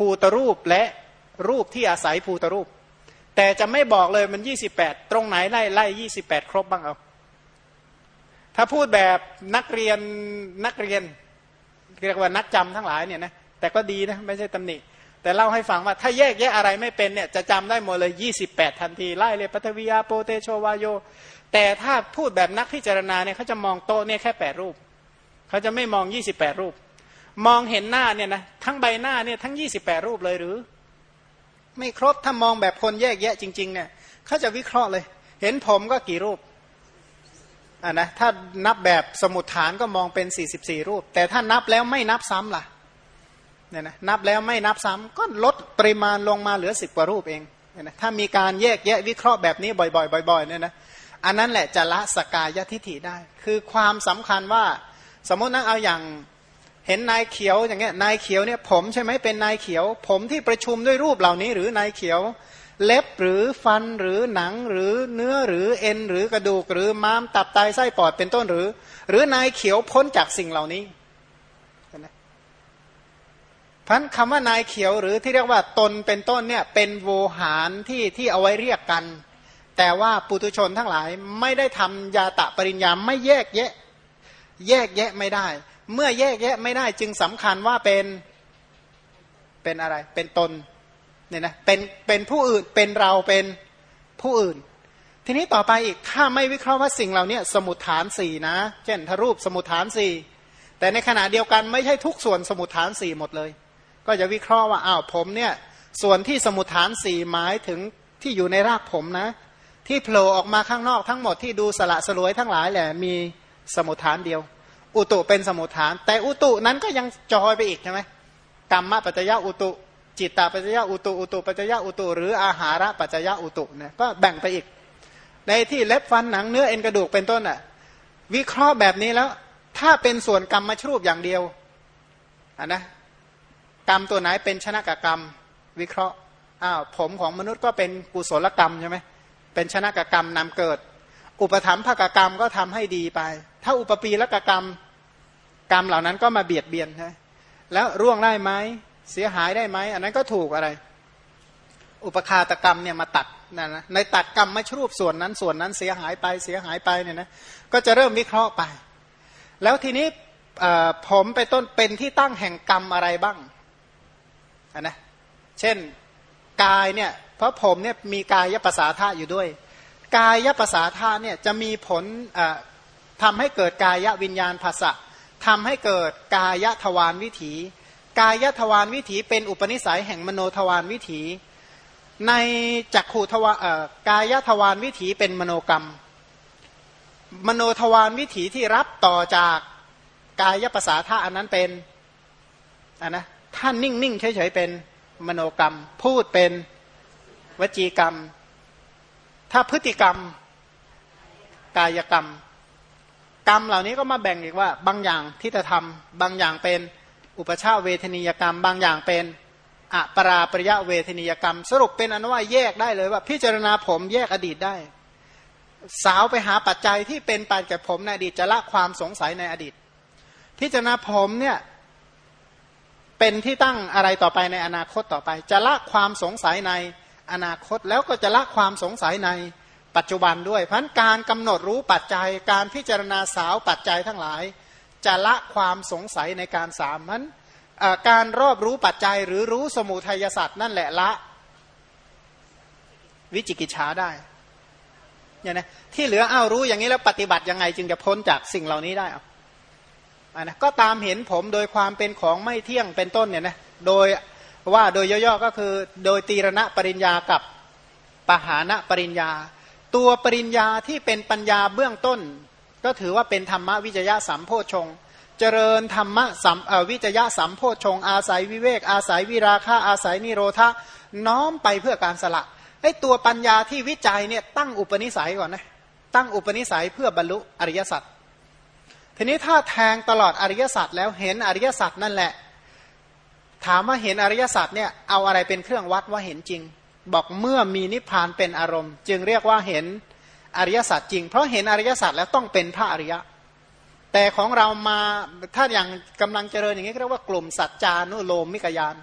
ภูตรูปและรูปที่อาศัยภูตรูป แต่จะไม่บอกเลยมันยี่สิบแปดตรงไหนไล่ไล่ยี่สิบแปดครบบ้างเอา ถ้าพูดแบบนักเรียนนักเรียนเรียกว่านักจำทั้งหลายเนี่ยนะแต่ก็ดีนะไม่ใช่ตำหนิแต่เล่าให้ฟังว่าถ้าแยกแยะอะไรไม่เป็นเนี่ยจะจำได้หมดเลยยี่สิบแปดทันทีไล่เลยปัทวิยาโปเตโชวาโย แต่ถ้าพูดแบบนักพิจารณาเนี่ยเขาจะมองโตเนี่ยแค่แปดรูป เขาจะไม่มองยี่สิบแปดรูป มองเห็นหน้าเนี่ยนะทั้งใบหน้าเนี่ยทั้งยี่สิบแปดรูปเลยหรือ ไม่ครบถ้ามองแบบคนแยกแยะจริง ๆ เนี่ยเขาจะวิเคราะห์เลย เห็นผมก็กี่รูปอ่านะถ้านับแบบสมุดฐานก็มองเป็น44รูป แต่ถ้านับแล้วไม่นับซ้ำล่ะเนี่ยนะนับแล้วไม่นับซ้ำก็ลดปริมาณลงมาเหลือสิบกว่ารูปเองเนี่ยนะถ้ามีการแยกแยะวิเคราะห์แบบนี้บ่อยๆบ่อยๆเนี่ยนะอันนั้นแหละจะละสกายทิฐิได้ คือความสำคัญว่าสมมตินะเอาอย่าง เห็นนายเขียวอย่างเงี้ยนายเขียวเนี่ยผมใช่ไหมเป็นนายเขียว ผมที่ประชุมด้วยรูปเหล่านี้หรือนายเขียว เล็บหรือฟันหรือหนังหรือเนื้อหรือเอ็นหรือกระดูกหรือม้ามตับไตไส้ปอดเป็นต้นหรือ หรือนายเขียวพ้นจากสิ่งเหล่านี้พันคำว่านายเขียวหรือที่เรียกว่าตนเป็นต้นเนี่ยเป็นโวหารที่ที่เอาไว้เรียกกัน แต่ว่าปุตุชนทั้งหลายไม่ได้ทำยาตะปริญญาไม่แยกแยะ แยกแยะไม่ได้ เมื่อแยกแยะไม่ได้จึงสำคัญว่าเป็นเป็นอะไร เป็นตนเนี่ยนะเป็นเป็นผู้อื่นเป็นเราเป็นผู้อื่น ทีนี้ต่อไปอีกถ้าไม่วิเคราะห์ว่าสิ่งเหล่านี้สมุดฐานสี่นะ เช่นทรูปสมุดฐานสี่แต่ในขณะเดียวกันไม่ใช่ทุกส่วนสมุดฐานสี่หมดเลย ก็จะวิเคราะห์ว่าอ้าวผมเนี่ย ส่วนที่สมุดฐานสี่หมายถึงที่อยู่ในรากผมนะ ที่โผล่ออกมาข้างนอกทั้งหมดที่ดูสละสลวยทั้งหลายแหละมีสมุดฐานเดียว อุตุเป็นสมุดฐาน แต่อุตุนั้นก็ยังจอยไปอีกใช่ไหมกรรมปัจจยะอุตุ จิตตปัจจยะอุตุอุตุปัจจยะอุตุ หรืออาหาระปัจจยะอุตุเนี่ยก็แบ่งไปอีก ในที่เล็บฟันหนังเนื้อเอ็นกระดูกเป็นต้นอะวิเคราะห์แบบนี้แล้ว ถ้าเป็นส่วนกรรมมาชรูปอย่างเดียวอะนะกรรมตัวไหนเป็นชนะกกรรม วิเคราะห์อ้าวผมของมนุษย์ก็เป็นกุศลกรรมใช่ไหมเป็นชนะกกรรมนำเกิด อุปถัมภกกรรมก็ทำให้ดีไป ถ้าอุปปีละกกรรมกรรมเหล่านั้นก็มาเบียดเบียนใช่แล้วร่วงได้ไหมเสียหายได้ไหมอันนั้นก็ถูกอะไร อุปคาตกรรมเนี่ยมาตัดนะนะในตัดกรรมไม่ชรูปส่วนนั้นส่วนนั้นเสียหายไปเสียหายไปเนี่ยนะก็จะเริ่มวิเคราะห์ไป แล้วทีนี้ผมไปต้นเป็นที่ตั้งแห่งกรรมอะไรบ้างนนะเช่นกายเนี่ยเพราะผมเนี่ยมีกายยภาษาธาอยู่ด้วย กายภาษาธาเนี่ยจะมีผล ทำให้เกิดกายวิญญาณภาษะทำให้เกิดกายทวารวิถี กายทวารวิถีเป็นอุปนิสัยแห่งมโนทวารวิถี ในจักขูทวากายทวารวิถีเป็นมโนกรรม มโนทวารวิถีที่รับต่อจากกายภาษาท่าอันนั้นเป็นอันนะท่านนิ่งนิ่งเฉยๆเป็นมโนกรรม พูดเป็นวจีกรรม ถ้าพฤติกรรม กายกรรม กรรมเหล่านี้ก็มาแบ่งอีกว่า บางอย่างที่จะทำบางอย่างเป็นอุปชาเวทนิยกรรม บางอย่างเป็นอะปราปริยะเวทนิยกรรม สรุปเป็นอนุว่าแยกได้เลยว่า พิจารณาผมแยกอดีตได้ สาวไปหาปัจจัยที่เป็นปัจแก่ผมในอดีตจะละความสงสัยในอดีต พิจารณาผมเนี่ยเป็นที่ตั้งอะไรต่อไปในอนาคตต่อไป จะละความสงสัยในอนาคตแล้วก็จะละความสงสัยใน ปัจจุบันด้วยเพราะการกำหนดรู้ปัจจัยการพิจารณาสาวปัจจัยทั้งหลาย จะละความสงสัยในการสามนั้นการรอบรู้ปัจจัยหรือรู้สมุทัยศาสตร์นั่นแหละละวิจิกิจฉาได้เนี่ยนะที่เหลืออ้าวรู้อย่างนี้แล้วปฏิบัติยังไง จึงจะพ้นจากสิ่งเหล่านี้ได้อะนะก็ตามเห็นผมโดยความเป็นของไม่เที่ยงเป็นต้นเนี่ยนะโดยว่าโดยย่อๆก็คือโดยตีรณะปริญญากับปหานะปริญญา ตัวปริญญาที่เป็นปัญญาเบื้องต้น ก็ถือว่าเป็นธรรมวิจยะสัมโพชง เจริญธรรมะสัมวิจยะสัมโพชง อาศัยวิเวก อาศัยวิราคะอาศัยนิโรธาน้อมไปเพื่อการสละไอ้ตัวปัญญาที่วิจัยเนี่ยตั้งอุปนิสัยก่อนนะตั้งอุปนิสัยเพื่อบรรลุอริยสัจทีนี้ถ้าแทงตลอดอริยสัจแล้วเห็นอริยสัจนั่นแหละ ถามว่าเห็นอริยสัจเนี่ยเอาอะไรเป็นเครื่องวัดว่าเห็นจริง บอกเมื่อมีนิพพานเป็นอารมณ์ จึงเรียกว่าเห็นอริยสัจจริง เพราะเห็นอริยสัจแล้วต้องเป็นพระอริยะ แต่ของเรามาถ้าอย่างกำลังเจริญอย่างนี้เรียกว่ากลุ่มสัจจานุโลมมิกยาน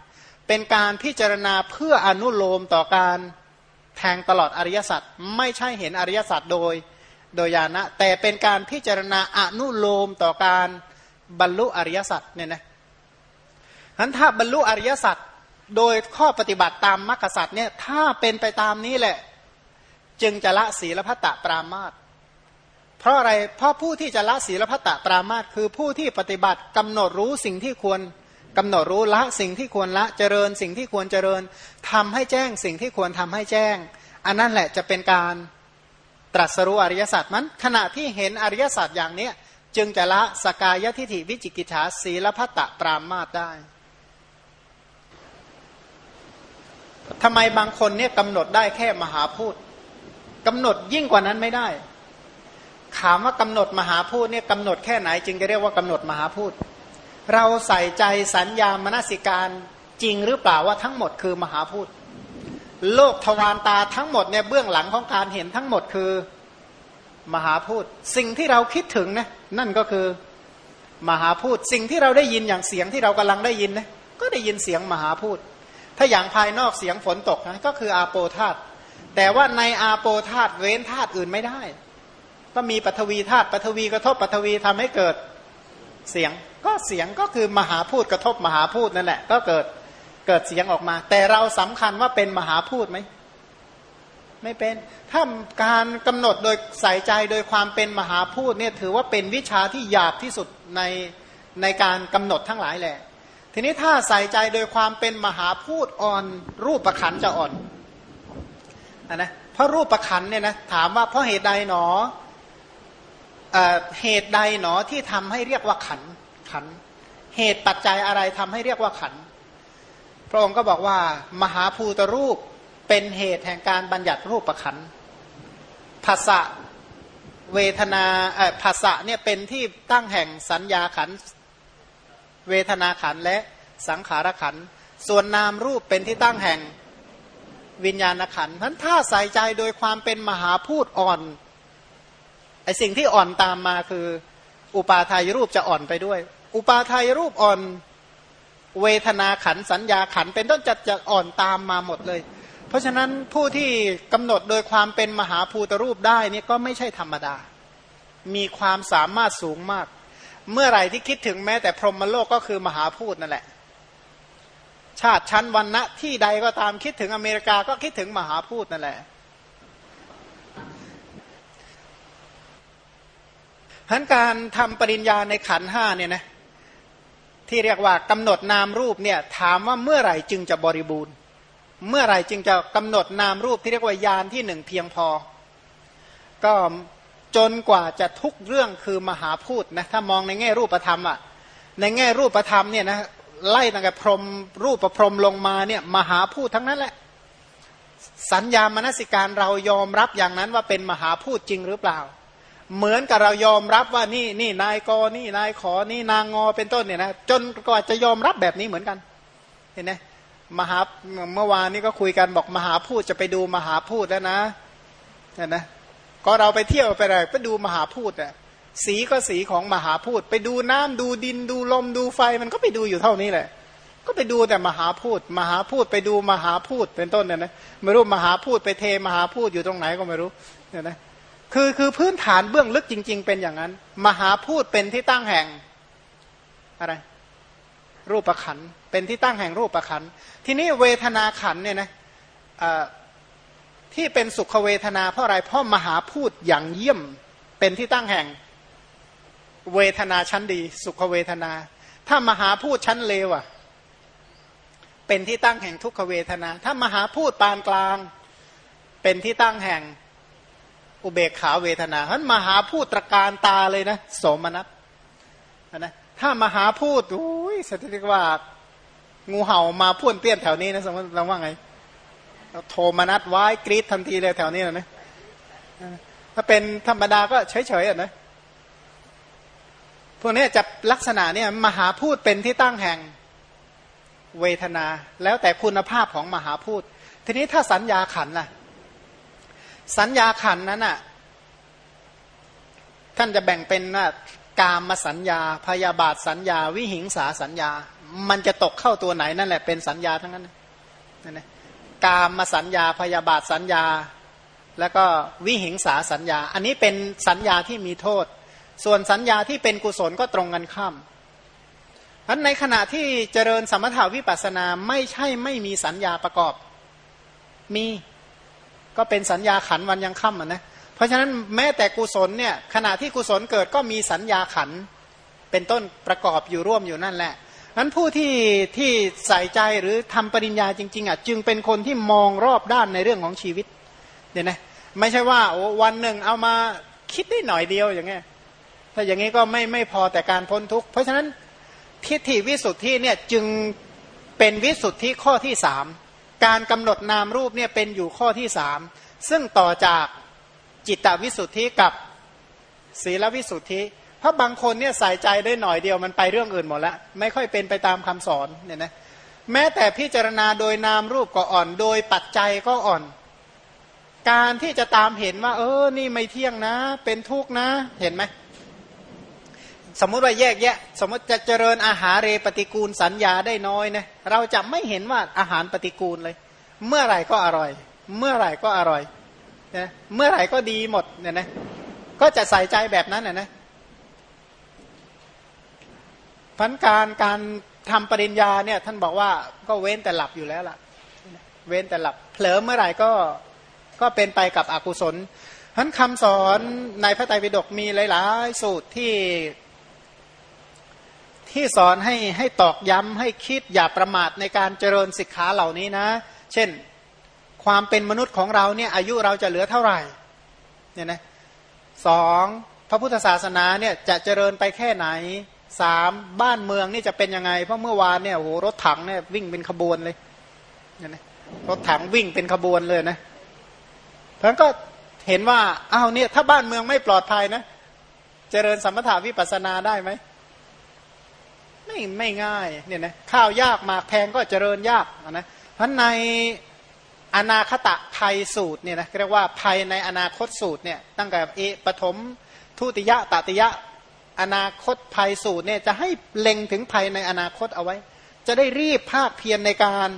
เป็นการพิจารณาเพื่ออนุโลมต่อการแทงตลอดอริยสัจไม่ใช่เห็นอริยสัจโดยโดยญาณะแต่เป็นการพิจารณาอนุโลมต่อการบรรลุอริยสัจเนี่ยนะนั้นถ้าบรรลุอริยสัจ โดยข้อปฏิบัติตามมรรคสัจเนี่ยถ้าเป็นไปตามนี้แหละ จึงจะละศีลพัตตปรามาตเพราะอะไรเพราะผู้ที่จะละศีลพัตตปรามาตคือผู้ที่ปฏิบัติกำหนดรู้สิ่งที่ควรกำหนดรู้ละสิ่งที่ควรละเจริญ สิ่งที่ควรเจริญทำให้แจ้งสิ่งที่ควรทำให้แจ้ง อันนั้นแหละจะเป็นการตรัสรู้อริยสัจมันขณะที่เห็นอริยสัจอย่างเนี้ยจึงจะละสกายทิฐิวิจิกิจฉาศีลพัตตปรามาตได้ ทำไมบางคนเนี่ยกำหนดได้แค่มหาพูดกำหนดยิ่งกว่านั้นไม่ได้ถามว่ากำหนดมหาพูดเนี่ยกำหนดแค่ไหนจึงจะเรียกว่ากำหนดมหาพูดเราใส่ใจสัญญามนสิการจริงหรือเปล่าว่าทั้งหมดคือมหาพูดโลกทวารตาทั้งหมดเนี่ยเบื้องหลังของการเห็นทั้งหมดคือมหาพูดสิ่งที่เราคิดถึงนะนั่นก็คือมหาพูดสิ่งที่เราได้ยินอย่างเสียงที่เรากำลังได้ยินนะก็ได้ยินเสียงมหาพูด ถ้าอย่างภายนอกเสียงฝนตกนะก็คืออาโปธาตแต่ว่าในอาโปธาตเว้นธาตุอื่นไม่ได้ ก็มีปฐวีธาตุปฐวีกระทบปฐวีทำให้เกิดเสียง ก็เสียงก็คือมหาพูดกระทบมหาพูดนั่นแหละ ก็เกิดเกิดเสียงออกมา แต่เราสำคัญว่าเป็นมหาพูดไหมไม่เป็น ถ้าการกำหนดโดยใส่ใจโดยความเป็นมหาพูดเนี่ยถือว่าเป็นวิชาที่หยาบที่สุดในในการกำหนดทั้งหลายแหละ ทีนี้ถ้าใส่ใจโดยความเป็นมหาพูดอ่อน รูปประขันจะอ่อนอนะเพราะรูปประขันเนี่ยนะถามว่าเพราะเหตุใดหนอเหตุใดหนอที่ทำให้เรียกว่าขันขัน เหตุปัจจัยอะไรทำให้เรียกว่าขัน พระองค์ก็บอกว่า มหาภูตรูปเป็นเหตุแห่งการบัญญัติรูปประขันภาษะเวทนาภาษะเนี่ยเป็นที่ตั้งแห่งสัญญาขัน เวทนาขันและสังขารขัน ส่วนนามรูปเป็นที่ตั้งแห่งวิญญาณขันนั้นถ้าใส่ใจโดยความเป็นมหาพูดอ่อนไอสิ่งที่อ่อนตามมาคือ อุปาทายรูปจะอ่อนไปด้วย อุปาทายรูปอ่อน เวทนาขันสัญญาขันเป็นต้นจะจะอ่อนตามมาหมดเลย เพราะฉะนั้นผู้ที่กำหนดโดยความเป็นมหาภูตรูปได้นี่ก็ไม่ใช่ธรรมดา มีความสามารถสูงมาก เมื่อไหร่ที่คิดถึงแม้แต่พรหมโลกก็คือมหาพูดนั่นแหละ ชาติชั้นวันณะที่ใดก็ตามคิดถึงอเมริกาก็คิดถึงมหาพูดนั่นแหละทั้นการทำปริญญาในขันห้าเนี่ยนะที่เรียกว่ากำหนดนามรูปเนี่ยถามว่าเมื่อไหร่จึงจะบริบูรณ์ เมื่อไหร่จึงจะกำหนดนามรูปที่เรียกว่ายานที่หนึ่งเพียงพอ ก็ จนกว่าจะทุกเรื่องคือมหาพูดนะถ้ามองในแง่รูปธรรมอะในแง่รูปธรรมเนี่ยนะไล่ตั้งแต่พรมรูปประพรมลงมาเนี่ยมหาพูดทั้งนั้นแหละ สัญญามนสิการเรายอมรับอย่างนั้นว่าเป็นมหาพูดจริงหรือเปล่า เหมือนกับเรายอมรับว่านี่นี่นายกนี่นายขอนี่นางงอเป็นต้นเนี่ยนะจนกว่าจะยอมรับแบบนี้เหมือนกันเห็นไหมมหาเมื่อวานนี้ก็คุยกันบอกมหาพูดจะไปดูมหาพูดแล้วนะเห็นไหม ก็เราไปเที่ยวไปอะไรไปดูมหาพูดอะสีก็สีของมหาพูด ไปดูน้ำดูดินดูลมดูไฟมันก็ไปดูอยู่เท่านี้แหละ ก็ไปดูแต่มหาพูด มหาพูดไปดูมหาพูดเป็นต้นเนี่ยนะไม่รู้มหาพูดไปเทมหาพูดอยู่ตรงไหนก็ไม่รู้เนี่ยนะคือคือพื้นฐานเบื้องลึกจริง ๆ เป็นอย่างนั้น มหาพูดเป็นที่ตั้งแห่งอะไร รูปประขันเป็นที่ตั้งแห่งรูปประขันทีนี้เวทนาขันเนี่ยนะ ที่เป็นสุขเวทนาเพราะอะไรเพราะมหาพูดอย่างเยี่ยมเป็นที่ตั้งแห่งเวทนาชั้นดี สุขเวทนา ถ้ามหาพูดชั้นเลวอะเป็นที่ตั้งแห่งทุกขเวทนา ถ้ามหาพูดปานกลาง เป็นที่ตั้งแห่งอุเบกขาเวทนาฉะนั้นมหาพูดตรการตาเลยนะโสมนัสนะถ้ามหาพูดอุ้ยสถิติว่างูเห่ามาพ่นเปี้ยนแถวนี้นะสมมติเราว่าไง โทรมานัดไว้กรีดทันทีเลยแถวนี้นะถ้าเป็นธรรมดาก็เฉยๆอะนะพวกนี้จะลักษณะเนี่ยมหาพูดเป็นที่ตั้งแห่งเวทนา แล้วแต่คุณภาพของมหาพูด ทีนี้ถ้าสัญญาขันล่ะ สัญญาขันนั้นอะท่านจะแบ่งเป็นว่ากามาสัญญา พยาบาทสัญญา วิหิงสาสัญญา มันจะตกเข้าตัวไหนนั่นแหละเป็นสัญญาทั้งนั้นนั่นนะ กามมาสัญญาพยาบาทสัญญา แล้วก็วิหิงสาสัญญา อันนี้เป็นสัญญาที่มีโทษ ส่วนสัญญาที่เป็นกุศลก็ตรงกันข้ามอันในขณะที่เจริญสมถาวิปัสนาไม่ใช่ไม่มีสัญญาประกอบ มีก็เป็นสัญญาขันวันยังค่ำนะเพราะฉะนั้นแม้แต่กุศลเนี่ยขณะที่กุศลเกิดก็มีสัญญาขันเป็นต้นประกอบอยู่ร่วมอยู่นั่นแหละ นั้นผู้ที่ที่ใส่ใจหรือทำปริญญาจริงๆอะจึงเป็นคนที่มองรอบด้านในเรื่องของชีวิตเนี่ยนะไม่ใช่ว่าโอ้วันหนึ่งเอามาคิดได้หน่อยเดียวอย่างเงี้ยถ้าอย่างนี้ก็ไม่ไม่พอแต่การพ้นทุกข์เพราะฉะนั้นทิฏฐิวิสุทธิเนี่ยจึงเป็นวิสุทธิข้อที่สามการกำหนดนามรูปเนี่ยเป็นอยู่ข้อที่สามซึ่งต่อจากจิตตวิสุทธิกับศีลวิสุทธิ พราะบางคนเนี่ยใส่ใจได้หน่อยเดียวมันไปเรื่องอื่นหมดแล้วไม่ค่อยเป็นไปตามคำสอนเนี่ยนะแม้แต่พิจารณาโดยนามรูปก็อ่อน โดยปัจจัยก็อ่อน การที่จะตามเห็นว่า เออ นี่ไม่เที่ยงนะ เป็นทุกข์นะเห็นไหมสมมุติว่าแยกแยะ สมมติจะเจริญอาหารเรปฏิกูลสัญญาได้น้อยนะเราจะไม่เห็นว่าอาหารปฏิกูลเลย เมื่อไหร่ก็อร่อย เมื่อไหร่ก็อร่อยนะเมื่อไหร่ก็ดีหมดเนี่ยนะก็จะใส่ใจแบบนั้นนะนะ พันการการทำปริญญาเนี่ยท่านบอกว่าก็เว้นแต่หลับอยู่แล้วล่ะ เว้นแต่หลับเผลอเมื่อไหร่ก็ก็เป็นไปกับอกุศลพันคำสอนในพระไตรปิฎกมีหลาย ๆ สูตรที่ ที่สอนให้ให้ตอกย้ำให้คิดอย่าประมาทในการเจริญศิกขาเหล่านี้นะ เช่นความเป็นมนุษย์ของเราเนี่ยอายุเราจะเหลือเท่าไหร่เนี่ยนะสองพระพุทธศาสนาเนี่ยจะเจริญไปแค่ไหน สามบ้านเมืองนี่จะเป็นยังไง เพราะเมื่อวานเนี่ยโหรถถังเนี่ยวิ่งเป็นขบวนเลยเนี่ยนะรถถังวิ่งเป็นขบวนเลยนะเพราะก็เห็นว่าอ้าวเนี่ยถ้าบ้านเมืองไม่ปลอดภัยนะ เจริญสมถาวิปัสนาได้ไหมไม่ไม่ง่ายเนี่ยนะข้าวยากหมากแพงก็เจริญยากนะเพราะในอนาคตะภัยสูตรเนี่ยนะเรียกว่าภัยในอนาคตสูตรเนี่ยตั้งแต่เอปฐมทุติยะตติยะ อนาคตภัยสูตรเนี่ยจะให้เล็งถึงภัยในอนาคตเอาไว้ จะได้รีบภาคเพียรในการ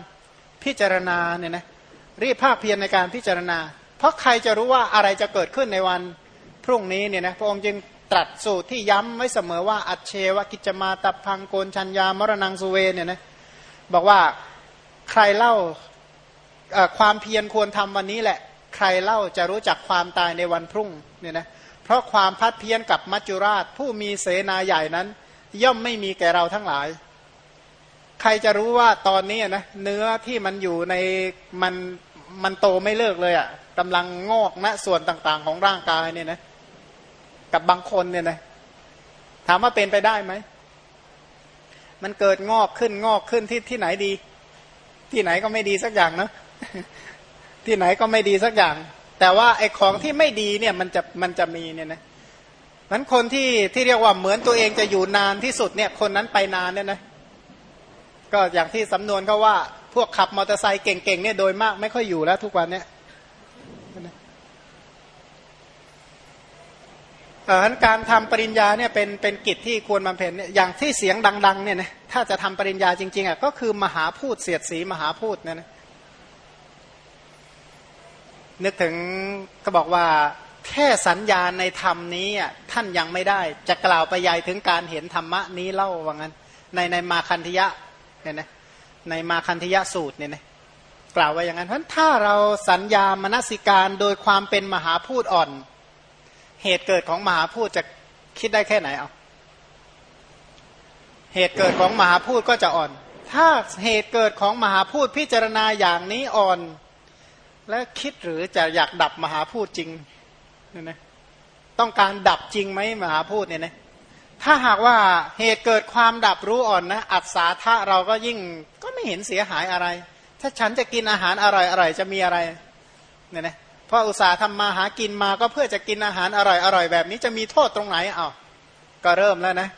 พิจารณาเนี่ยนะรีบภาคเพียรในการพิจารณา เพราะใครจะรู้ว่าอะไรจะเกิดขึ้นในวันพรุ่งนี้เนี่ยนะพระองค์จึงตรัสสูตรที่ย้ำไว้เสมอว่าอัจเชวกิจมาตับพังโกนชัญญามรณงสุเวเนี่ยนะบอกว่าใครเล่าความเพียรควรทำวันนี้แหละ ใครเล่าจะรู้จักความตายในวันพรุ่งเนี่ยนะ เพราะความพัดเพี้ยนกับมัจจุราช ผู้มีเสนาใหญ่นั้น ย่อมไม่มีแก่เราทั้งหลาย ใครจะรู้ว่าตอนนี้นะเนื้อที่มันอยู่ในมันมันโตไม่เลิกเลยอะ่ะกำลังงอกนะส่วนต่างๆ ของร่างกายเนี่ยนะกับบางคนเนี่ยนะถามว่าเป็นไปได้ไหม มันเกิดงอกขึ้นงอกขึ้นที่ที่ไหนดี ที่ไหนก็ไม่ดีสักอย่างเนาะที่ไหนก็ไม่ดีสักอย่าง แต่ว่าไอ้ของที่ไม่ดีเนี่ยมันจะมันจะมีเนี่ยนะนั้นคนที่ที่เรียกว่าเหมือนตัวเองจะอยู่นานที่สุดเนี่ยคนนั้นไปนานเนี่ยนะก็อย่างที่สำนวนเขาว่า พวกขับมอเตอร์ไซค์เก่งๆเนี่ยโดยมากไม่ค่อยอยู่แล้วทุกวันเนี่ยเออการทำปริญญาเนี่ยเป็นเป็นกิจที่ควรบำเพ็ญเนี่ยอย่างที่เสียงดังๆเนี่ยนะถ้าจะทำปริญญาจริงๆอะก็คือมหาพูดเสียดสีมหาพูดเนี่ยนะ นึกถึงก็บอกว่าแค่สัญญาในธรรมนี้อะท่านยังไม่ได้ จะกล่าวไปยายถึงการเห็นธรรมะนี้เล่าว่างั้น ในในมาคันธยะเนี่ยนะในมาคันธยะสูตรเนี่ยนะกล่าวไว้อย่างนั้นเพราะถ้าเราสัญญามนสิการโดยความเป็นมหาพูดอ่อน เหตุเกิดของมหาพูดจะคิดได้แค่ไหนเอาเหตุเกิดของมหาพูดก็จะอ่อน ถ้าเหตุเกิดของมหาพูดพิจารณาอย่างนี้อ่อน และคิดหรือจะอยากดับมหาพูดจริงเนี่ยนะต้องการดับจริงไหมมหาพูดเนี่ยนะถ้าหากว่าเหตุเกิดความดับรู้อ่อนนะ อัศาธาเราก็ยิ่งก็ไม่เห็นเสียหายอะไร ถ้าฉันจะกินอาหารอร่อยอร่อยจะมีอะไรเนี่ยนะพราะอุตสาห์ทำมาหากินมาก็เพื่อจะกินอาหารอร่อยอร่อยแบบนี้จะมีโทษตรงไหนเอาก็เริ่มแล้วนะ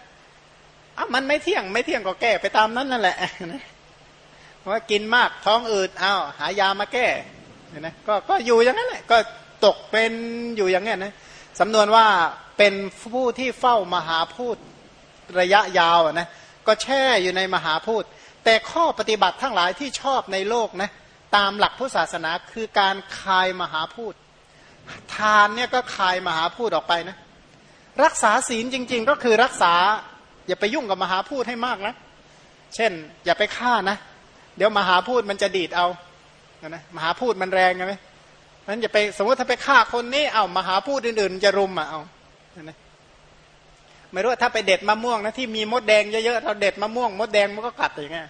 อะมันไม่เที่ยงไม่เที่ยงก็แก้ไปตามนั้นนั่นแหละเพราะว่ากินมากท้องอืดอ้าวหายามาแก้ เห็นไหมก็ก็อยู่อย่างนั้นแหละก็ตกเป็นอยู่อย่างนี้นะสำนวนว่าเป็นผู้ที่เฝ้ามหาพูดระยะยาวนะก็แช่อยู่ในมหาพูดแต่ข้อปฏิบัติทั้งหลายที่ชอบในโลกนะตามหลักพุทธศาสนาคือการคายมหาพูดทานเนี่ยก็คายมหาพูดออกไปนะรักษาศีลจริง ๆ ก็คือรักษาอย่าไปยุ่งกับมหาพูดให้มากนะ เช่น อย่าไปฆ่านะ เดี๋ยวมหาพูดมันจะดีดเอา นะมหาพูดมันแรงไงนั้นอย่าไปสมมติถ้าไปฆ่าคนนี้เอามหาพูดอื่นๆ จะรุมอะเอานะไม่รู้ถ้าไปเด็ดมะม่วงนะที่มีมดแดงเยอะๆเราเด็ดมะม่วงมดแดงมันก็กัดอย่างเงี้ย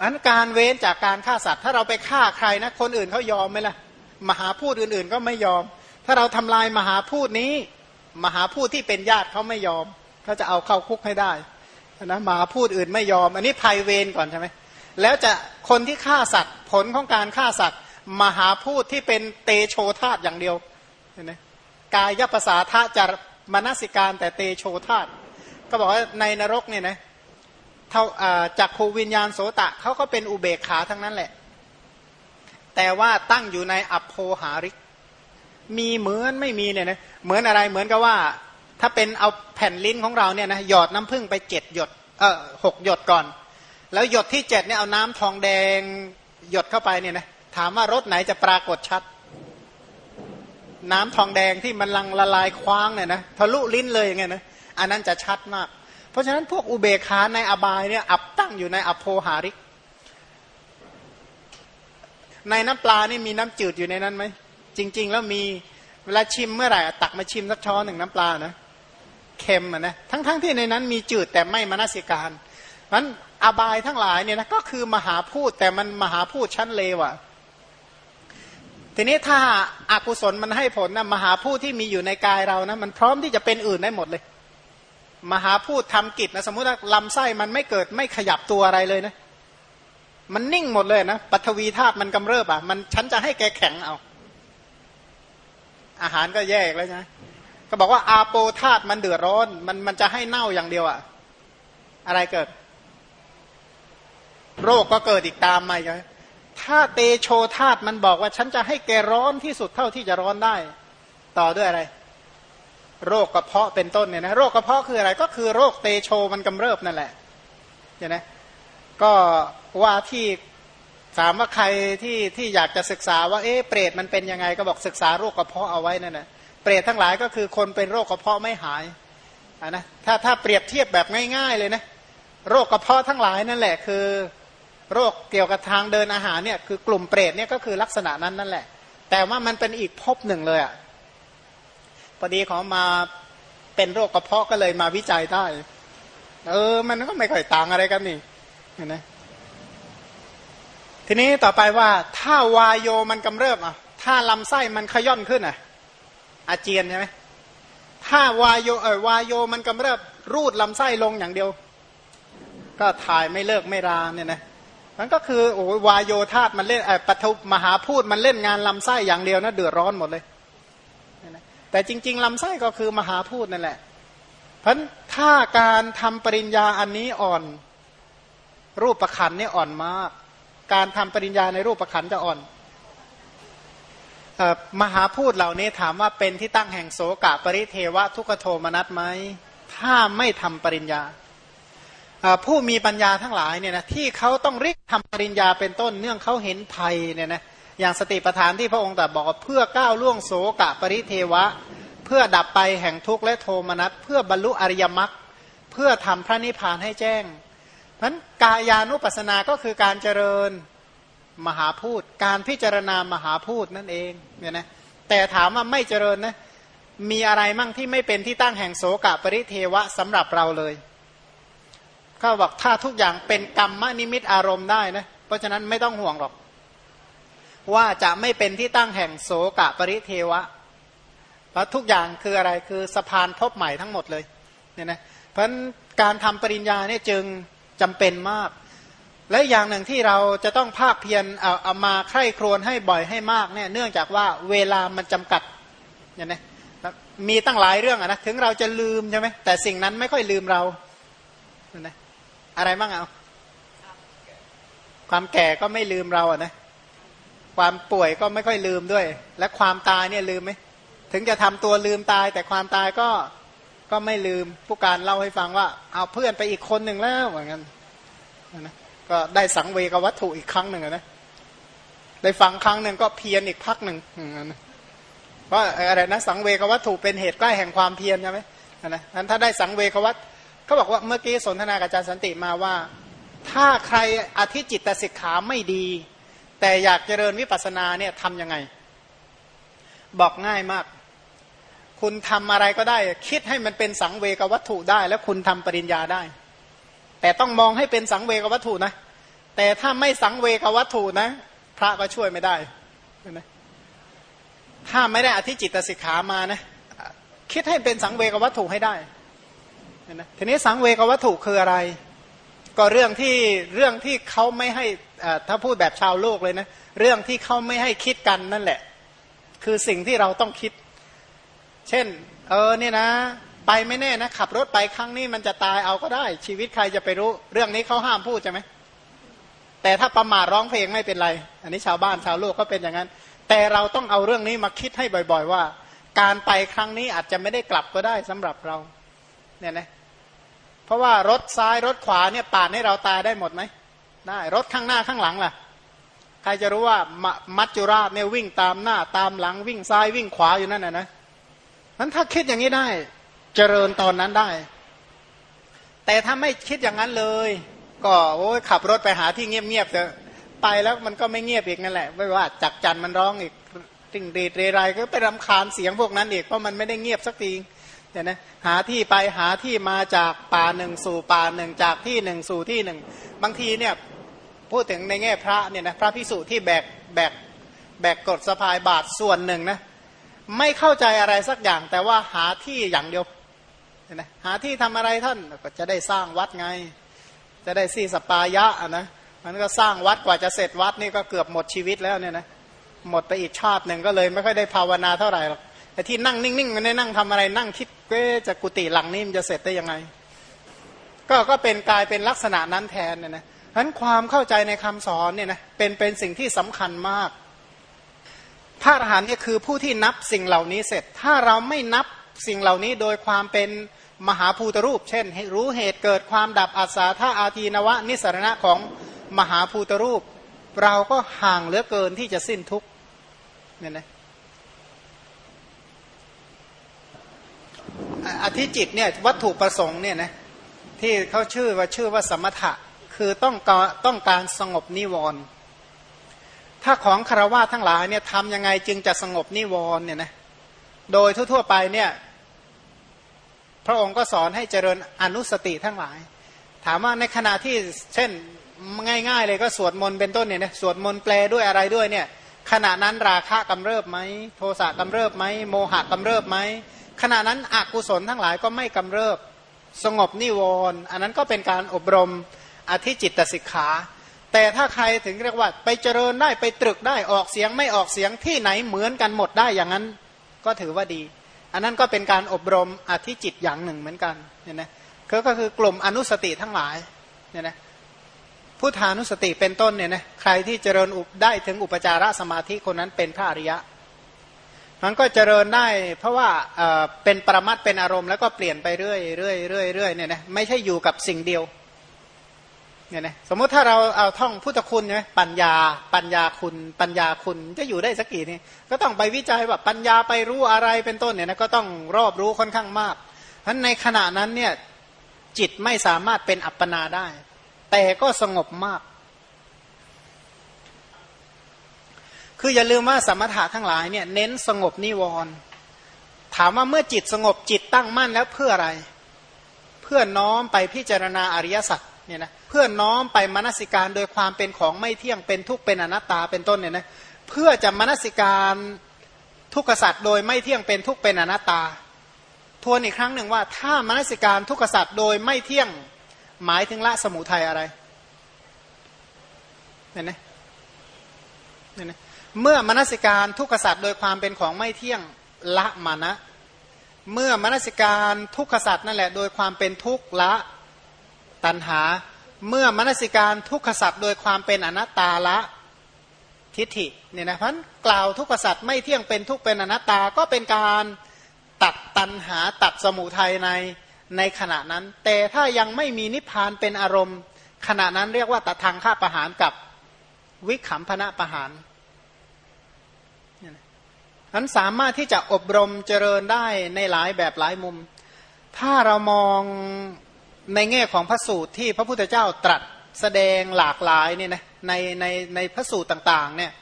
อันการเว้นจากการฆ่าสัตว์ ถ้าเราไปฆ่าใครนะคนอื่นเขายอมไหมล่ะ มหาพูดอื่นๆ ก็ไม่ยอม ถ้าเราทำลายมหาพูดนี้ มหาพูดที่เป็นญาติเขาไม่ยอมเขาจะเอาเข้าคุกให้ได้นะมหาพูดอื่นไม่ยอม อันนี้ภัยเวรก่อนใช่ไหม แล้วจะคนที่ฆ่าสัตว์ผลของการฆ่าสัตว์ มหาพูดที่เป็นเตโชธาตอย่างเดียวเห็นไหมกายภาษาธาจะมนสิการแต่เตโชธาตก็บอกว่าในนรกเนี่ยนะเท่าจากโควิญญาณโสตะเขาก็เป็นอุเบกขาทั้งนั้นแหละ แต่ว่าตั้งอยู่ในอัพโพหาริก มีเหมือนไม่มีเนี่ยนะเหมือนอะไรเหมือนกับว่า ถ้าเป็นเอาแผ่นลิ้นของเราเนี่ยนะหยอดน้ำผึ้งไปเจ็ดหยดเออหกหยดก่อน แล้วหยดที่เจ็ดเนี่ยเอาน้ำทองแดง หยดเข้าไปเนี่ยนะถามว่ารสไหนจะปรากฏชัด น้ำทองแดงที่มันลังละลายคว้างเนี่ยนะทะลุลิ้นเลยอย่างเงี้ยนะอันนั้นจะชัดมาก เพราะฉะนั้นพวกอุเบกขาในอบายเนี่ยอับตั้งอยู่ในอโพหาริก ในน้ำปลานี่มีน้ำจืดอยู่ในนั้นไหมจริง ๆ แล้วมีเวลาชิมเมื่อไหร่ตักมาชิมสักช้อนหนึ่งน้ำปลานะเค็มอะนะทั้งๆทที่ในนั้นมีจืดแต่ไม่มนสิการนั้น อบายทั้งหลายเนี่ยนะก็คือมหาพูดแต่มันมหาพูดชั้นเลวอะ่ะทีนี้ถ้าอากุศลมันให้ผลนะมหาพูดที่มีอยู่ในกายเรานะมันพร้อมที่จะเป็นอื่นได้หมดเลย มหาพูดทำกิจนะสมมติว่าลำไส้มันไม่เกิดไม่ขยับตัวอะไรเลยนะ มันนิ่งหมดเลยนะปัทวีธาตุมันกำเริบอะ มันฉันจะให้แกแข็งเอา อาหารก็แยกแล้วใช่ก็บอกว่าอาโปธาตุมันเดือดร้อน มันมันจะให้เน่าอย่างเดียวอะ อะไรเกิด โรคก็เกิดอีกตามมาใช่ถ้าเตโชธาตมันบอกว่า ฉันจะให้แกร้อนที่สุดเท่าที่จะร้อนได้ ต่อด้วยอะไร โรคกระเพาะเป็นต้นเนี่ยนะโรคกระเพาะคืออะไร ก็คือโรคเตโชมันกำเริบนั่นแหละเห็นไหมก็ว่าที่ถามว่าใครที่ที่อยากจะศึกษาว่าเอ๊ะเปรตมันเป็นยังไงก็บอกศึกษาโรคกระเพาะเอาไว้นั่นนะเปรตทั้งหลายก็คือคนเป็นโรคกระเพาะไม่หายอ่านะถ้าถ้าเปรียบเทียบแบบง่าย ๆ เลยนะโรคกระเพาะทั้งหลายนั่นแหละคือ โรคเกี่ยวกับทางเดินอาหารเนี่ยคือกลุ่มเปรตเนี่ยก็คือลักษณะนั้นนั่นแหละ แต่ว่ามันเป็นอีกภพหนึ่งเลยอะ่ะพอดีเขามาเป็นโรคกระเพาะก็เลยมาวิจัยได้ เออ มันก็ไม่ค่อยต่างอะไรกันนี่เห็นไหมทีนี้ต่อไปว่าถ้าวายโยมันกำเริบอะ ถ้าลำไส้มันขย่อนขึ้นอะ อาเจียนใช่ไหมถ้าวายโยเออวายโยมันกำเริบรูดลำไส้ลงอย่างเดียว ก็ถ่ายไม่เลิกไม่ราเนี่ยนะ มันก็คือโอ้ยวายโยธาตมันเล่นปฐุมหาพูดมันเล่นงานลำไส้อย่างเดียวนะเดือดร้อนหมดเลย แต่จริง ๆลำไส้ก็คือมหาพูดนั่นแหละ เพราะถ้าการทำปริญญาอันนี้อ่อน รูปประคันนี่อ่อนมาก การทำปริญญาในรูปประคันจะอ่อนมหาพูดเหล่านี้ถามว่าเป็นที่ตั้งแห่งโสกะปริเทวะทุกโทมนัสไหมถ้าไม่ทำปริญญา ผู้มีปัญญาทั้งหลายเนี่ยนะที่เขาต้องรีบทำปริญญาเป็นต้นเนื่องเขาเห็นภัยเนี่ยนะอย่างสติปัฏฐานที่พระองค์ตรัสบอกเพื่อก้าวล่วงโสกะปริเทวะ เพื่อดับไปแห่งทุกข์และโทมนัสเพื่อบรรลุอริยมรรคเพื่อทำพระนิพพานให้แจ้งนั้นกายานุปัสสนาก็คือการเจริญมหาพูดการพิจารณามหาพูดนั่นเองเนี่ยนะแต่ถามว่าไม่เจริญนะมีอะไรมั่งที่ไม่เป็นที่ตั้งแห่งโสกะปริเทวะสำหรับเราเลย เขาบอกถ้าทุกอย่างเป็นกรรมนิมิตอารมณ์ได้นะ เพราะฉะนั้นไม่ต้องห่วงหรอก ว่าจะไม่เป็นที่ตั้งแห่งโสกะปริเทวะ เพราะทุกอย่างคืออะไรคือสะพานพบใหม่ทั้งหมดเลยเนี่ยนะเพราะการทำปริญญาเนี่ยจึงจำเป็นมาก และอย่างหนึ่งที่เราจะต้องภาคเพียรเอาเอามาใคร่ครวญให้บ่อยให้มากเนี่ยเนื่องจากว่าเวลามันจำกัดเนี่ยนะมีตั้งหลายเรื่องอะนะถึงเราจะลืมใช่ไหมแต่สิ่งนั้นไม่ค่อยลืมเราเนี่ยนะ อะไรบ้างเอาความแก่ก็ไม่ลืมเราอะนะความป่วยก็ไม่ค่อยลืมด้วย และความตายเนี่ยลืมไหมถึงจะทำตัวลืมตาย แต่ความตายก็ก็ไม่ลืมผู้การเล่าให้ฟังว่า เอาเพื่อนไปอีกคนหนึ่งแล้วเหมือนกันนะก็ได้สังเวกวัตถุอีกครั้งหนึ่งนะได้ฟังครั้งหนึ่งก็เพียรอีกพักหนึ่งเพราะอะไรนะสังเวกวัตถุเป็นเหตุใกล้แห่งความเพียรใช่ไหมนะนั้นถ้าได้สังเวกวัต เขาบอกว่าเมื่อกี้สนทนากับอาจารย์สันติมาว่า ถ้าใครอธิจิตสิกขาไม่ดี แต่อยากเจริญวิปัสสนาเนี่ยทำยังไง บอกง่ายมาก คุณทำอะไรก็ได้ คิดให้มันเป็นสังเวกวัตถุได้ แล้วคุณทำปริญญาได้ แต่ต้องมองให้เป็นสังเวกวัตถุนะ แต่ถ้าไม่สังเวกวัตถุนะ พระก็ช่วยไม่ได้นะถ้าไม่ได้อธิจิตสิกขามานะคิดให้เป็นสังเวกวัตถุให้ได้ นะทีนี้สังเวกวัตถุคืออะไร ก็เรื่องที่เรื่องที่เขาไม่ให้ถ้าพูดแบบชาวโลกเลยนะ เรื่องที่เขาไม่ให้คิดกันนั่นแหละ คือสิ่งที่เราต้องคิด เช่น เออเนี่ยนะ ไปไม่แน่นะ ขับรถไปครั้งนี้มันจะตายเอาก็ได้ ชีวิตใครจะไปรู้ เรื่องนี้เขาห้ามพูดใช่ไหมแต่ถ้าประมาทร้องเพลงไม่เป็นไร อันนี้ชาวบ้านชาวโลกก็เป็นอย่างนั้น แต่เราต้องเอาเรื่องนี้มาคิดให้บ่อย ๆ ว่า การไปครั้งนี้อาจจะไม่ได้กลับก็ได้สำหรับเรา เนี่ยนะเพราะว่ารถซ้ายรถขวาเนี่ยปาดให้เราตายได้หมดไหมได้รถข้างหน้าข้างหลังล่ะ ใครจะรู้ว่ามัจจุราชเนี่ยวิ่งตามหน้าตามหลังวิ่งซ้ายวิ่งขวาอยู่นั่นนะนะนั้นถ้าคิดอย่างนี้ได้ เจริญตอนนั้นได้ แต่ถ้าไม่คิดอย่างนั้นเลย ก็โอ้ยขับรถไปหาที่เงียบๆเถอะไปแล้วมันก็ไม่เงียบอีกนั่นแหละ ไม่ว่าจักจันมันร้องอีกติ่งดีดเรไรก็ไปรำคาญเสียงพวกนั้นอีกเพราะมันไม่ได้เงียบสักที เนี่ยนะหาที่ไปหาที่มาจากป่าหนึ่งสู่ป่าหนึ่งจากที่หนึ่งสู่ที่หนึ่งบางทีเนี่ยพูดถึงในแง่พระเนี่ยนะพระพิสุที่แบกแบกแบกกดสะพายบาทส่วนหนึ่งนะไม่เข้าใจอะไรสักอย่าง แต่ว่าหาที่อย่างเดียวนะหาที่ทำอะไรท่านก็จะได้สร้างวัดไง จะได้ซี่สปายะอะนะมันก็สร้างวัดกว่าจะเสร็จวัดนี่ก็เกือบหมดชีวิตแล้วเนี่ยนะหมดไปอีกชาติหนึ่งก็เลยไม่ค่อยได้ภาวนาเท่าไหร่หรอก แต่ที่นั่งนิ่งๆมันได้นั่งทำอะไรนั่งคิดเก้จะกุฏิหลังนี้มันจะเสร็จได้ยังไง ก็ก็เป็นกลายเป็นลักษณะนั้นแทนเนี่ยนะฉะนั้นความเข้าใจในคำสอนเนี่ยนะเป็นเป็นสิ่งที่สำคัญมาก พระอรหันต์เนี่ยคือผู้ที่นับสิ่งเหล่านี้เสร็จ ถ้าเราไม่นับสิ่งเหล่านี้โดยความเป็นมหาภูตรูป เช่น รู้เหตุเกิดความดับอัศาธาอาทีนวะ นิสรณะของมหาภูตรูป เราก็ห่างเหลือเกินที่จะสิ้นทุกเนี่ยนะ อธิจิตเนี่ยวัตถุประสงค์เนี่ยนะที่เขาชื่อว่าชื่อว่าสมถะคือต้องการต้องการสงบนิวรณ์ถ้าของคารวะทั้งหลายเนี่ยทำยังไงจึงจะสงบนิวรณ์เนี่ยนะโดยทั่วๆไปเนี่ยพระองค์ก็สอนให้เจริญอนุสติทั้งหลาย ถามว่าในขณะที่เช่นง่ายๆเลยก็สวดมนต์เป็นต้นเนี่ยนะสวดมนต์แปลด้วยอะไรด้วยเนี่ยขณะนั้นราคะกำเริบไหมโทสะกำเริบไหมโมหะกำเริบไหม ขณะนั้นอกุศลทั้งหลายก็ไม่กำเริบสงบนิวรณ์อันนั้นก็เป็นการอบรมอธิจิตตสิกขา แต่ถ้าใครถึงเรียกว่าไปเจริญได้ไปตรึกได้ออกเสียงไม่ออกเสียงที่ไหนเหมือนกันหมดได้อย่างนั้นก็ถือว่าดี อันนั้นก็เป็นการอบรมอธิจิตอย่างหนึ่งเหมือนกันเนี่ยนะก็คือกลุ่มอนุสติทั้งหลายเนี่ยนะผู้ทานุสติเป็นต้นเนี่ยนะใครที่เจริญอุปได้ถึงอุปจารสมาธิคนนั้นเป็นพระอริยะ มันก็เจริญได้เพราะว่าเป็นปรมัตเป็นอารมณ์แล้วก็เปลี่ยนไปเรื่อยเรื่อยเรื่อยเรื่อยเนี่ยนะไม่ใช่อยู่กับสิ่งเดียวเนี่ยนะสมมติถ้าเราเอาท่องพุทธคุณใช่ไหมปัญญาปัญญาคุณปัญญาคุณจะอยู่ได้สักกี่นี่ก็ต้องไปวิจัยว่าปัญญาไปรู้อะไรเป็นต้นเนี่ยนะก็ต้องรอบรู้ค่อนข้างมากเพราะในขณะนั้นเนี่ยจิตไม่สามารถเป็นอัปปนาได้ แต่ก็สงบมาก คืออย่าลืมว่าสมถะทั้งหลายเนี่ยเน้นสงบนิวรณ์ถามว่าเมื่อจิตสงบจิตตั้งมั่นแล้วเพื่ออะไร เพื่อน้อมไปพิจารณาอริยสัจเนี่ยนะเพื่อน้อมไปมนสิการโดยความเป็นของไม่เที่ยงเป็นทุกข์เป็นอนัตตาเป็นต้นเนี่ยนะเพื่อจะมนสิการทุกขสัตว์โดยไม่เที่ยงเป็นทุกข์เป็นอนัตตา ทวนอีกครั้งหนึ่งว่า ถ้ามนสิการทุกขสัตว์โดยไม่เที่ยงหมายถึงละสมุทัยอะไรเนี่ยนะเนี่ยนะ เมื่อมนสิการทุกขสัตว์โดยความเป็นของไม่เที่ยงละมานะ เมื่อมนสิการทุกขสัตว์นั่นแหละ โดยความเป็นทุกข์ละตัณหา เมื่อมนสิการทุกขสัตว์โดยความเป็นอนัตตาละทิฏฐิเนี่ยนะพันกล่าวทุกขสัตว์ไม่เที่ยงเป็นทุกเป็นอนัตตาก็เป็นการตัดตันหาตัดสมุทัยในในขณะนั้น แต่ถ้ายังไม่มีนิพพานเป็นอารมณ์ ขณะนั้นเรียกว่าตัดทางฆ่าประหารกับวิขำพนะประหาร นั้นสามารถที่จะอบรมเจริญได้ในหลายแบบหลายมุม ถ้าเรามองในแง่ของพระสูตรที่พระพุทธเจ้าตรัสแสดงหลากหลายเนี่ยนะในในในพระสูตรต่างๆเนี่ย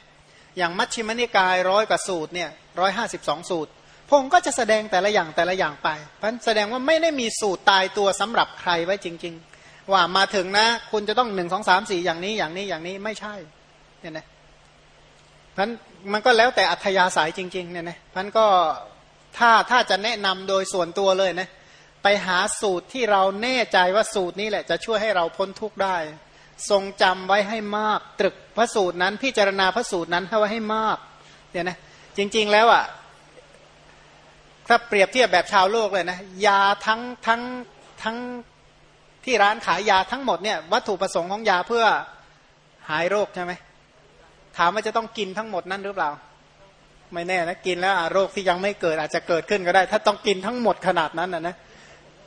อย่างมัชฌิมนิกายร้อยกว่าสูตรเนี่ยร้อยห้าสิบสองสูตรพงก็จะแสดงแต่ละอย่างแต่ละอย่างไปเพราะแสดงว่าไม่ได้มีสูตรตายตัวสำหรับใครไว้จริง ๆ ว่ามาถึงนะ คุณจะต้องหนึ่งสองสามสี่อย่างนี้อย่างนี้อย่างนี้ไม่ใช่เนี่ยนะพัน มันก็แล้วแต่อัธยาศัยจริงๆเนี่ยนะพันก็ถ้าถ้าจะแนะนำโดยส่วนตัวเลยนะไปหาสูตรที่เราแน่ใจว่าสูตรนี้แหละจะช่วยให้เราพ้นทุกข์ได้ ทรงจำไว้ให้มากตรึกพระสูตรนั้น พิจารณาพระสูตรนั้นให้ไว้ให้มากเนี่ยนะจริงๆแล้วอะ่ะถ้าเปรียบเทียบแบบชาวโลกเลยนะยาทั้งทั้งทั้งที่ร้านขายยาทั้งหมดเนี่ยวัตถุประสงค์ของยาเพื่อหายโรคใช่ไหม ถามว่าจะต้องกินทั้งหมดนั้นหรือเปล่า ไม่แน่นะกินแล้วโรคที่ยังไม่เกิดอาจจะเกิดขึ้นก็ได้ ถ้าต้องกินทั้งหมดขนาดนั้นนะนะ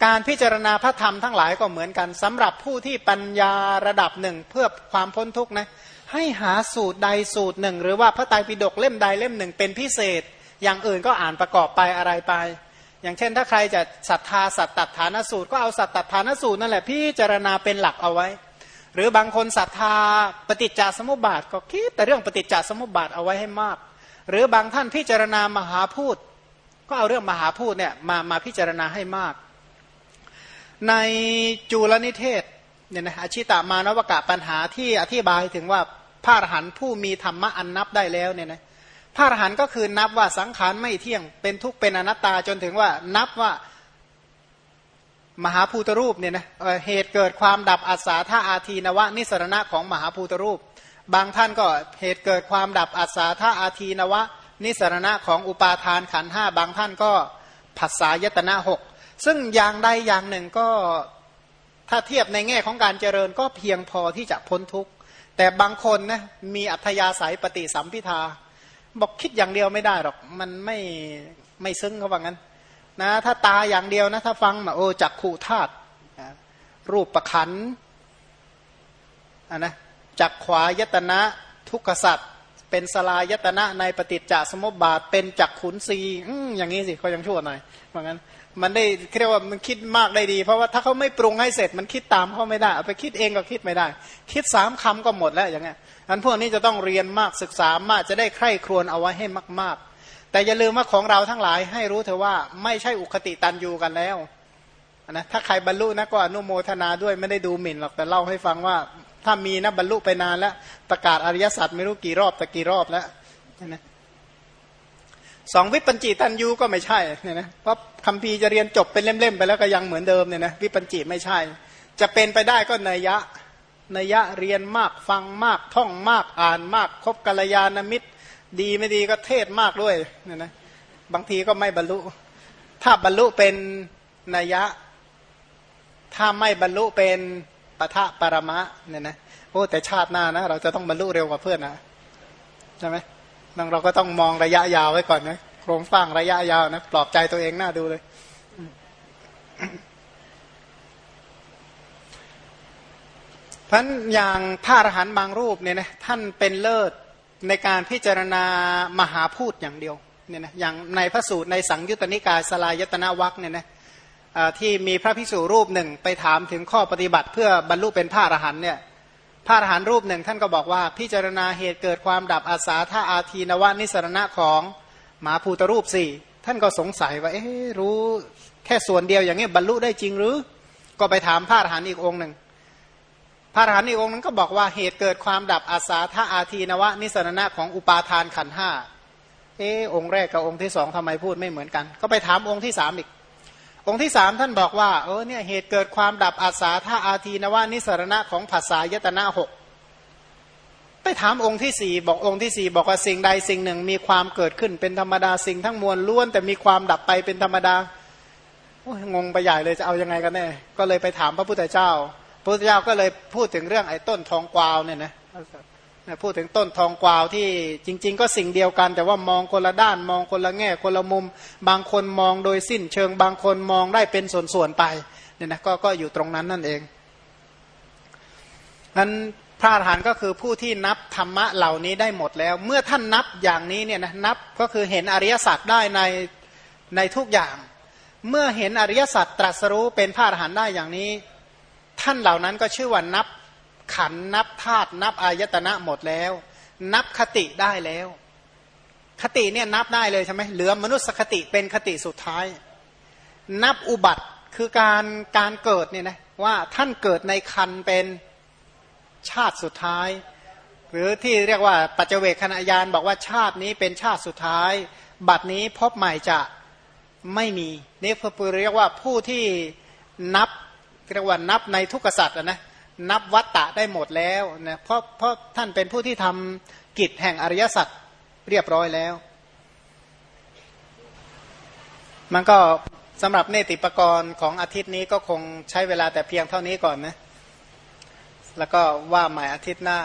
การพิจารณาพระธรรมทั้งหลายก็เหมือนกันสำหรับผู้ที่ปัญญาระดับหนึ่งเพื่อความพ้นทุกข์นะให้หาสูตรใดสูตรหนึ่ง หรือว่าพระไตรปิฎกเล่มใดเล่มหนึ่ง เป็นพิเศษ อย่างอื่นก็อ่านประกอบไปอะไรไป อย่างเช่นถ้าใครจะศรัทธาสัตตฐานสูตร ก็เอาสัตตฐานสูตรนั่นแหละพิจารณาเป็นหลักเอาไว้ หรือบางคนศรัทธาปฏิจจสมุปบาทก็คิดแต่เรื่องปฏิจจสมุปบาทเอาไว้ให้มาก หรือบางท่านพิจารณามหาพูดก็เอาเรื่องมหาพูดเนี่ยมามาพิจารณาให้มาก ในจุลนิเทศเนี่ยนะอชิตามานวกะปัญหาที่อธิบายถึงว่าพระอรหันต์ผู้มีธรรมะอันนับได้แล้วเนี่ยนะพระอรหันต์ก็คือนับว่าสังขารไม่เที่ยงเป็นทุกข์เป็นอนัตตาจนถึงว่านับว่า มหาภูตรูปเนี่ยนะเหตุเกิดความดับอัศาธาอาทีนวะนิสรณะของมหาภูตรูป บางท่านก็เหตุเกิดความดับอัศาธาอาทีนวะ นิสรณะของอุปาทานขันห้าบางท่านก็ผัสสายตนะหกซึ่งอย่างใดอย่างหนึ่งก็ถ้าเทียบในแง่ของการเจริญก็เพียงพอที่จะพ้นทุกข์แต่บางคนนะมีอัธยาศัยปฏิสัมพิทาบอกคิดอย่างเดียวไม่ได้หรอก มันไม่ไม่ซึ้งเขาว่างั้น นะถ้าตาอย่างเดียวนะถ้าฟังโอ้จักขู่ธาตุรูปประคันอะนะจักขวายตนะทุกขสัตว์เป็นสลายตนะในปฏิจจสมุปบาท เป็นจักขุนซีอย่างนี้สิเขายังชั่วหน่อยว่างั้นมันได้เรียกว่ามันคิดมากได้ดี เพราะว่าถ้าเขาไม่ปรุงให้เสร็จมันคิดตามเขาไม่ได้เอาไปคิดเองก็คิดไม่ได้ คิดสามคำก็หมดแล้วอย่างเงี้ยอันพวกนี้จะต้องเรียนมากศึกษามากจะได้ใคร่ครวญเอาไว้ให้มาก ๆ แต่อย่าลืมว่าของเราทั้งหลายให้รู้เถอะว่าไม่ใช่อุคติตันยูกันแล้วนะถ้าใครบรรลุนะก็อนุโมทนาด้วยไม่ได้ดูหมิ่นหรอกแต่เล่าให้ฟังว่า ถ้ามีนะบรรลุไปนานแล้ว ประกาศอริยสัจไม่รู้กี่รอบแต่กี่รอบแล้วนะสองวิปัญจีตันยูก็ไม่ใช่เนี่ยนะเพราะคำพีจะเรียนจบเป็นเล่มๆไปแล้วก็ยังเหมือนเดิมเนี่ยนะวิปัญจีไม่ใช่ จะเป็นไปได้ก็เนยยะเนยยะเรียนมากฟังมากท่องมากอ่านมากคบกัลยาณมิตร ดีไม่ดีก็เทศมากด้วยเนี่ยนะบางทีก็ไม่บรรลุ ถ้าบรรลุเป็นนัยยะ ถ้าไม่บรรลุเป็นปะทะปรมะเนี่ยนะโอ้แต่ชาติหน้านะเราจะต้องบรรลุเร็วกว่าเพื่อนนะใช่ไหมนังเราก็ต้องมองระยะยาวไว้ก่อนนะโครงสร้างระยะยาวนะปลอบใจตัวเองหน่าดูเลยพันอย่างพระอรหันต์บางรูปเนี่ยนะท่านเป็นเลิศ ในการพิจารณามหาพูดอย่างเดียวเนี่ยนะอย่างในพระสูตรในสังยุตตนิกายสลายยตนาวักเนี่ยนะที่มีพระภิกษุรูปหนึ่งไปถามถึงข้อปฏิบัติเพื่อบรรลุเป็นพระอรหันต์เนี่ยพระอรหันต์รูปหนึ่งท่านก็บอกว่าพิจารณาเหตุเกิดความดับอาสาท่าอาทีนวะนิสรณะของหมาภูตรูปสี่ท่านก็สงสัยว่าเอ๊รู้แค่ส่วนเดียวอย่างนี้บรรลุได้จริงหรือ ก็ไปถามพระอรหันต์อีกองค์หนึ่ง พระอรหันต์อีกองค์นึงก็บอกว่าเหตุเกิดความดับอาสาท่าอาทีนวนิสรณะของอุปาทานขันห้าเออองค์แรกกับองค์ที่สองทำไมพูดไม่เหมือนกัน ก็ไปถามองค์ที่สามอีก องค์ที่สามท่านบอกว่าเออเนี่ยเหตุเกิดความดับอาสาท่าอาทีนวานิสรณะของภาษายตนะหกไปถามองค์ที่สี่บอกองค์ที่สี่บอกว่าสิ่งใดสิ่งหนึ่ง มีความเกิดขึ้นเป็นธรรมดาสิ่งทั้งมวลล้วน แต่มีความดับไปเป็นธรรมดาโอ้ยงงไปใหญ่เลยจะเอายังไงกันแน่ก็เลยไปถามพระพุทธเจ้า พระพุทธเจ้าก็เลยพูดถึงเรื่องไอ้ต้นทองกวาวเนี่ยนะนะพูดถึงต้นทองกวาวที่จริง ๆ ก็สิ่งเดียวกัน แต่ว่ามองคนละด้านมองคนละแง่คนละมุม บางคนมองโดยสิ้นเชิงบางคนมองได้เป็นส่วนๆไปเนี่ยนะก็ก็อยู่ตรงนั้นนั่นเองนั้นพระอรหันต์ก็คือผู้ที่นับธรรมะเหล่านี้ได้หมดแล้ว เมื่อท่านนับอย่างนี้เนี่ยนะนับก็คือเห็นอริยสัจได้ในในทุกอย่าง เมื่อเห็นอริยสัจตรัสรู้เป็นพระอรหันต์ได้อย่างนี้ ท่านเหล่านั้นก็ชื่อว่านับขันนับธาตุนับอายตนะหมดแล้ว นับคติได้แล้ว คติเนี่ยนับได้เลยใช่ไหมเหลือมนุษย์คติเป็นคติสุดท้าย นับอุบัติคือการการเกิดเนี่ยนะว่าท่านเกิดในคันเป็นชาติสุดท้าย หรือที่เรียกว่าปัจเจเวคขณะยานบอกว่าชาตินี้เป็นชาติสุดท้าย บัดนี้พบใหม่จะไม่มีนี่พระเรียกว่าผู้ที่นับ เรียกว่านับในทุกษัตริย์นะนับวัตตะได้หมดแล้วนะเพราะเพราะท่านเป็นผู้ที่ทำกิจแห่งอริยสัจเรียบร้อยแล้ว มันก็สำหรับเนติปกรณ์ของอาทิตย์นี้ก็คงใช้เวลาแต่เพียงเท่านี้ก่อนนะ แล้วก็ว่าหมายอาทิตย์หน้า